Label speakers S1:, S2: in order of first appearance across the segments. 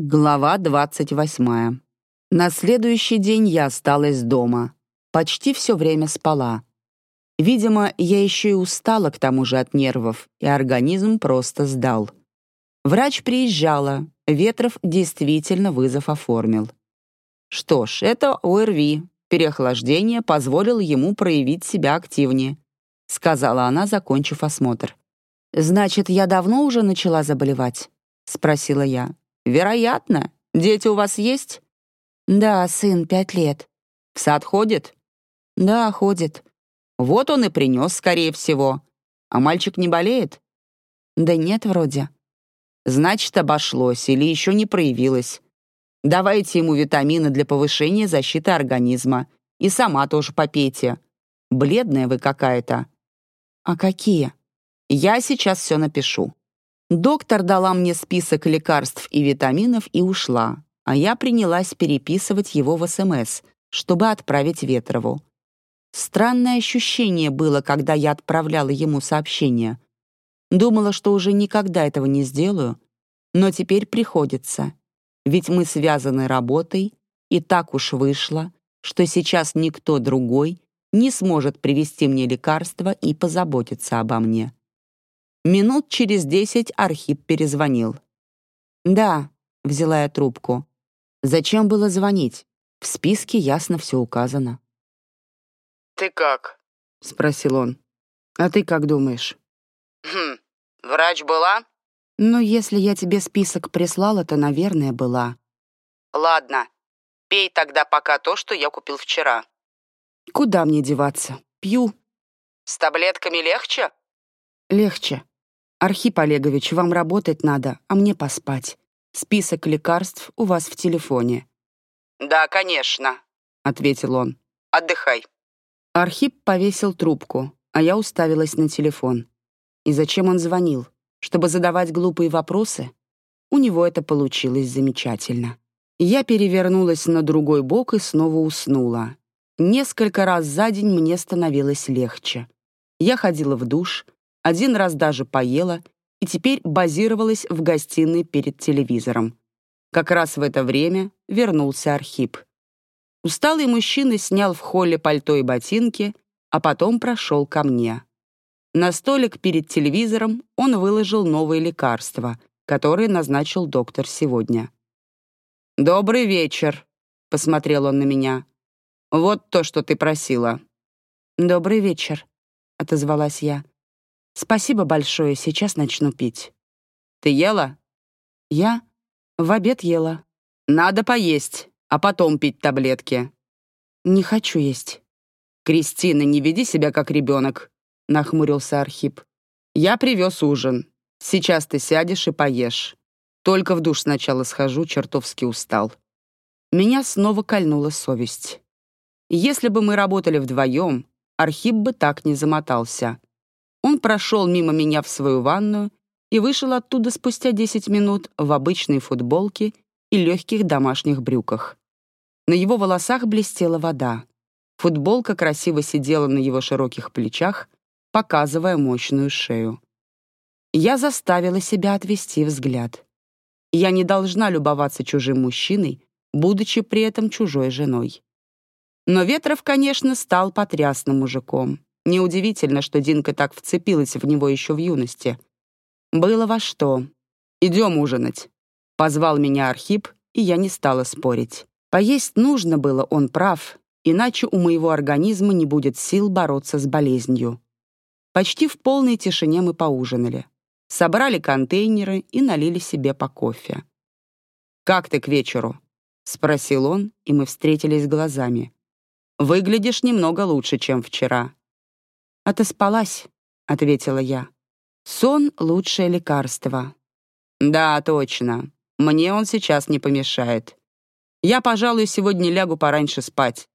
S1: Глава 28. На следующий день я осталась дома. Почти все время спала. Видимо, я еще и устала к тому же от нервов, и организм просто сдал. Врач приезжала, Ветров действительно вызов оформил. Что ж, это ОРВИ. Переохлаждение позволило ему проявить себя активнее, сказала она, закончив осмотр. «Значит, я давно уже начала заболевать?» — спросила я. «Вероятно. Дети у вас есть?» «Да, сын, пять лет». «В сад ходит?» «Да, ходит». «Вот он и принес, скорее всего. А мальчик не болеет?» «Да нет, вроде». «Значит, обошлось или еще не проявилось. Давайте ему витамины для повышения защиты организма. И сама тоже попейте. Бледная вы какая-то». «А какие?» «Я сейчас все напишу». Доктор дала мне список лекарств и витаминов и ушла, а я принялась переписывать его в СМС, чтобы отправить Ветрову. Странное ощущение было, когда я отправляла ему сообщение. Думала, что уже никогда этого не сделаю, но теперь приходится, ведь мы связаны работой, и так уж вышло, что сейчас никто другой не сможет привести мне лекарства и позаботиться обо мне. Минут через десять Архип перезвонил. «Да», — взяла я трубку. «Зачем было звонить? В списке ясно все указано».
S2: «Ты как?»
S1: — спросил он. «А ты как думаешь?»
S2: «Хм, врач была?»
S1: «Ну, если я тебе список прислала, то, наверное, была».
S2: «Ладно, пей тогда пока то, что я купил вчера».
S1: «Куда мне деваться? Пью».
S2: «С таблетками легче?»
S1: «Легче. «Архип Олегович, вам работать надо, а мне поспать. Список лекарств у вас в телефоне».
S2: «Да, конечно», —
S1: ответил он.
S2: «Отдыхай».
S1: Архип повесил трубку, а я уставилась на телефон. И зачем он звонил? Чтобы задавать глупые вопросы? У него это получилось замечательно. Я перевернулась на другой бок и снова уснула. Несколько раз за день мне становилось легче. Я ходила в душ, один раз даже поела и теперь базировалась в гостиной перед телевизором. Как раз в это время вернулся Архип. Усталый мужчина снял в холле пальто и ботинки, а потом прошел ко мне. На столик перед телевизором он выложил новые лекарства, которые назначил доктор сегодня. «Добрый вечер», — посмотрел он на меня. «Вот то, что ты просила». «Добрый вечер», — отозвалась я. «Спасибо большое, сейчас начну пить». «Ты ела?» «Я? В обед ела». «Надо поесть, а потом пить таблетки». «Не хочу есть». «Кристина, не веди себя как ребенок», — нахмурился Архип. «Я привез ужин. Сейчас ты сядешь и поешь. Только в душ сначала схожу, чертовски устал». Меня снова кольнула совесть. Если бы мы работали вдвоем, Архип бы так не замотался. Он прошел мимо меня в свою ванную и вышел оттуда спустя 10 минут в обычной футболке и легких домашних брюках. На его волосах блестела вода. Футболка красиво сидела на его широких плечах, показывая мощную шею. Я заставила себя отвести взгляд. Я не должна любоваться чужим мужчиной, будучи при этом чужой женой. Но Ветров, конечно, стал потрясным мужиком. Неудивительно, что Динка так вцепилась в него еще в юности. Было во что. «Идем ужинать», — позвал меня Архип, и я не стала спорить. Поесть нужно было, он прав, иначе у моего организма не будет сил бороться с болезнью. Почти в полной тишине мы поужинали. Собрали контейнеры и налили себе по кофе. «Как ты к вечеру?» — спросил он, и мы встретились глазами. «Выглядишь немного лучше, чем вчера». «Отоспалась», — ответила я. «Сон — лучшее лекарство». «Да, точно. Мне он сейчас не помешает. Я, пожалуй, сегодня лягу пораньше спать».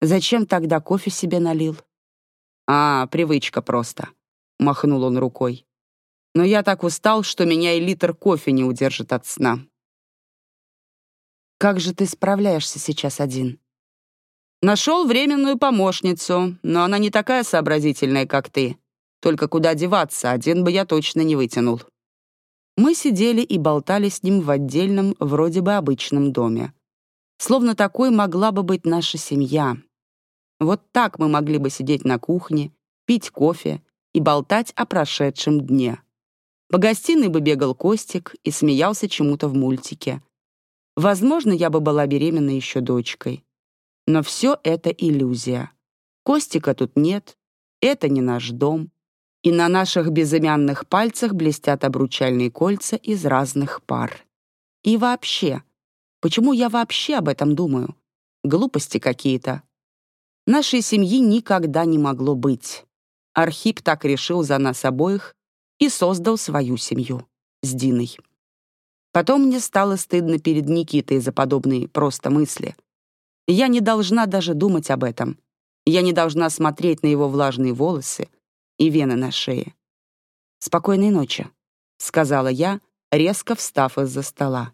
S1: «Зачем тогда кофе себе налил?» «А, привычка просто», — махнул он рукой. «Но я так устал, что меня и литр кофе не удержит от сна». «Как же ты справляешься сейчас один?» Нашел временную помощницу, но она не такая сообразительная, как ты. Только куда деваться, один бы я точно не вытянул. Мы сидели и болтали с ним в отдельном, вроде бы обычном доме. Словно такой могла бы быть наша семья. Вот так мы могли бы сидеть на кухне, пить кофе и болтать о прошедшем дне. По гостиной бы бегал Костик и смеялся чему-то в мультике. Возможно, я бы была беременна еще дочкой. Но все это иллюзия. Костика тут нет, это не наш дом. И на наших безымянных пальцах блестят обручальные кольца из разных пар. И вообще, почему я вообще об этом думаю? Глупости какие-то. Нашей семьи никогда не могло быть. Архип так решил за нас обоих и создал свою семью с Диной. Потом мне стало стыдно перед Никитой за подобные просто мысли. Я не должна даже думать об этом. Я не должна смотреть на его влажные волосы и вены на шее. «Спокойной ночи», — сказала я, резко встав из-за стола.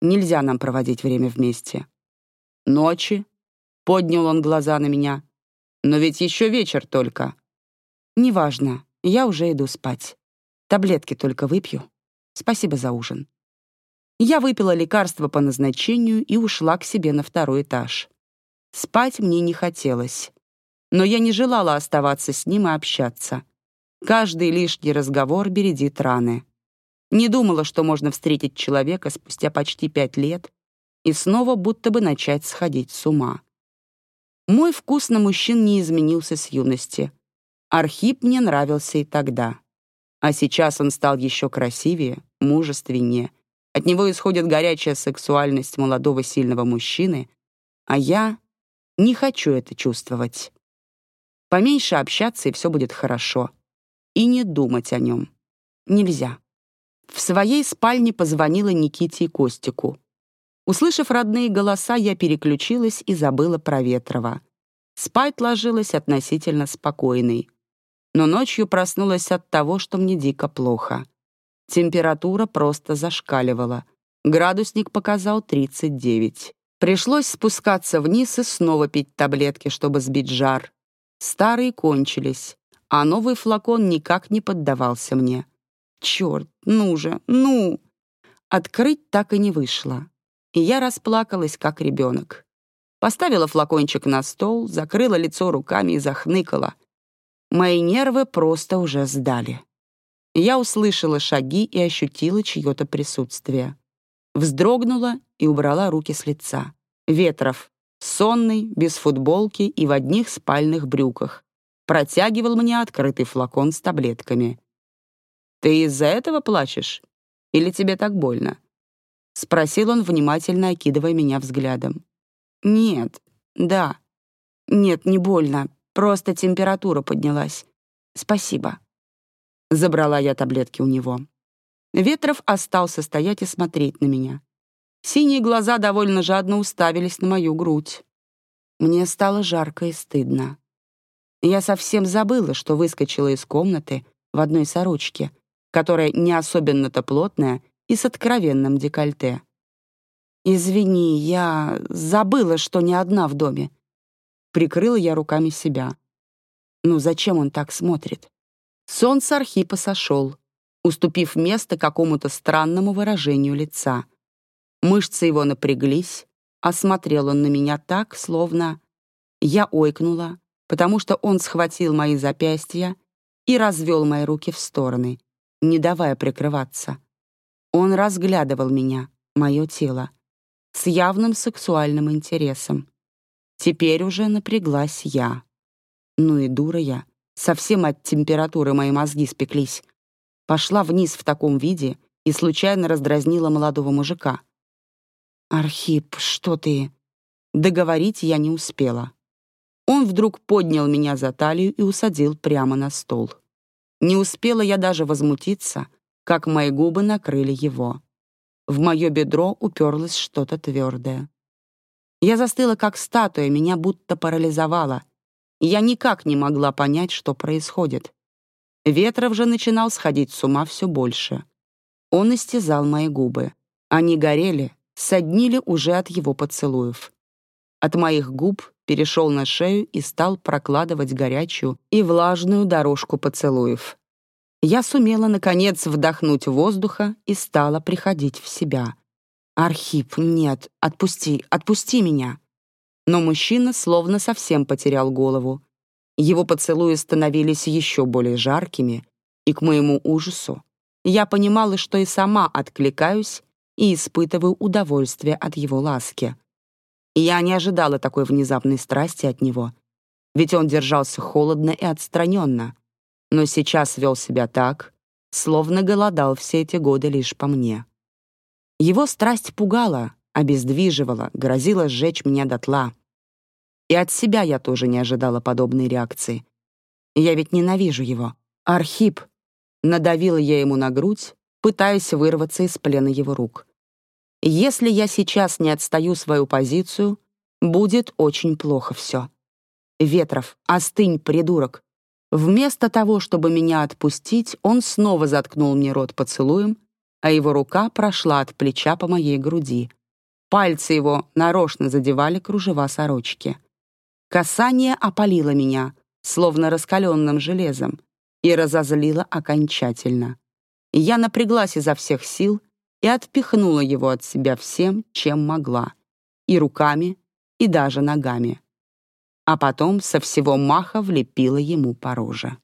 S1: «Нельзя нам проводить время вместе». «Ночи?» — поднял он глаза на меня. «Но ведь еще вечер только». «Неважно, я уже иду спать. Таблетки только выпью. Спасибо за ужин». Я выпила лекарство по назначению и ушла к себе на второй этаж. Спать мне не хотелось. Но я не желала оставаться с ним и общаться. Каждый лишний разговор бередит раны. Не думала, что можно встретить человека спустя почти пять лет и снова будто бы начать сходить с ума. Мой вкус на мужчин не изменился с юности. Архип мне нравился и тогда. А сейчас он стал еще красивее, мужественнее. От него исходит горячая сексуальность молодого сильного мужчины, а я не хочу это чувствовать. Поменьше общаться, и все будет хорошо. И не думать о нем. Нельзя. В своей спальне позвонила Никите и Костику. Услышав родные голоса, я переключилась и забыла про Ветрова. Спать ложилась относительно спокойной. Но ночью проснулась от того, что мне дико плохо. Температура просто зашкаливала. Градусник показал 39. Пришлось спускаться вниз и снова пить таблетки, чтобы сбить жар. Старые кончились, а новый флакон никак не поддавался мне. Черт, ну же, ну! Открыть так и не вышло. И я расплакалась, как ребенок. Поставила флакончик на стол, закрыла лицо руками и захныкала. Мои нервы просто уже сдали. Я услышала шаги и ощутила чье-то присутствие. Вздрогнула и убрала руки с лица. Ветров, сонный, без футболки и в одних спальных брюках, протягивал мне открытый флакон с таблетками. «Ты из-за этого плачешь? Или тебе так больно?» — спросил он, внимательно окидывая меня взглядом. «Нет, да. Нет, не больно. Просто температура поднялась. Спасибо». Забрала я таблетки у него. Ветров остался стоять и смотреть на меня. Синие глаза довольно жадно уставились на мою грудь. Мне стало жарко и стыдно. Я совсем забыла, что выскочила из комнаты в одной сорочке, которая не особенно-то плотная и с откровенным декольте. «Извини, я забыла, что не одна в доме». Прикрыла я руками себя. Ну зачем он так смотрит? Сон с Архипа сошел, уступив место какому-то странному выражению лица — Мышцы его напряглись, осмотрел он на меня так, словно... Я ойкнула, потому что он схватил мои запястья и развел мои руки в стороны, не давая прикрываться. Он разглядывал меня, мое тело, с явным сексуальным интересом. Теперь уже напряглась я. Ну и дура я. Совсем от температуры мои мозги спеклись. Пошла вниз в таком виде и случайно раздразнила молодого мужика — «Архип, что ты?» Договорить я не успела. Он вдруг поднял меня за талию и усадил прямо на стол. Не успела я даже возмутиться, как мои губы накрыли его. В мое бедро уперлось что-то твердое. Я застыла, как статуя, меня будто парализовало. Я никак не могла понять, что происходит. Ветров же начинал сходить с ума все больше. Он истязал мои губы. Они горели, соднили уже от его поцелуев. От моих губ перешел на шею и стал прокладывать горячую и влажную дорожку поцелуев. Я сумела, наконец, вдохнуть воздуха и стала приходить в себя. «Архип, нет, отпусти, отпусти меня!» Но мужчина словно совсем потерял голову. Его поцелуи становились еще более жаркими, и, к моему ужасу, я понимала, что и сама откликаюсь и испытываю удовольствие от его ласки. Я не ожидала такой внезапной страсти от него, ведь он держался холодно и отстраненно, но сейчас вел себя так, словно голодал все эти годы лишь по мне. Его страсть пугала, обездвиживала, грозила сжечь меня дотла. И от себя я тоже не ожидала подобной реакции. Я ведь ненавижу его. Архип. Надавила я ему на грудь, пытаясь вырваться из плена его рук. Если я сейчас не отстаю свою позицию, будет очень плохо все. Ветров, остынь, придурок. Вместо того, чтобы меня отпустить, он снова заткнул мне рот поцелуем, а его рука прошла от плеча по моей груди. Пальцы его нарочно задевали кружева сорочки. Касание опалило меня, словно раскаленным железом, и разозлило окончательно. Я напряглась изо всех сил и отпихнула его от себя всем, чем могла. И руками, и даже ногами. А потом со всего маха влепила ему по роже.